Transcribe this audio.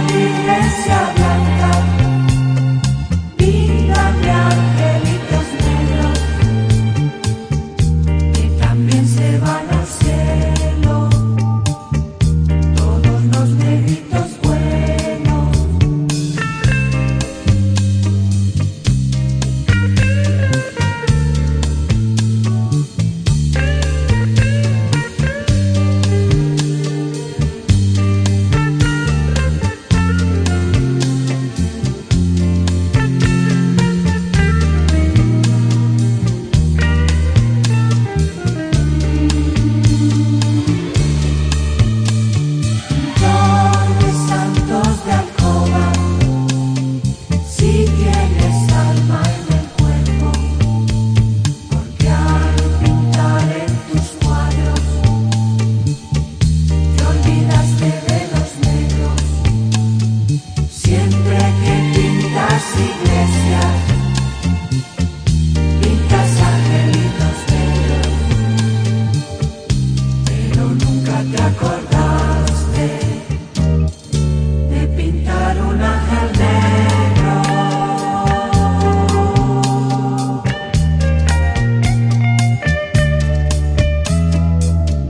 Família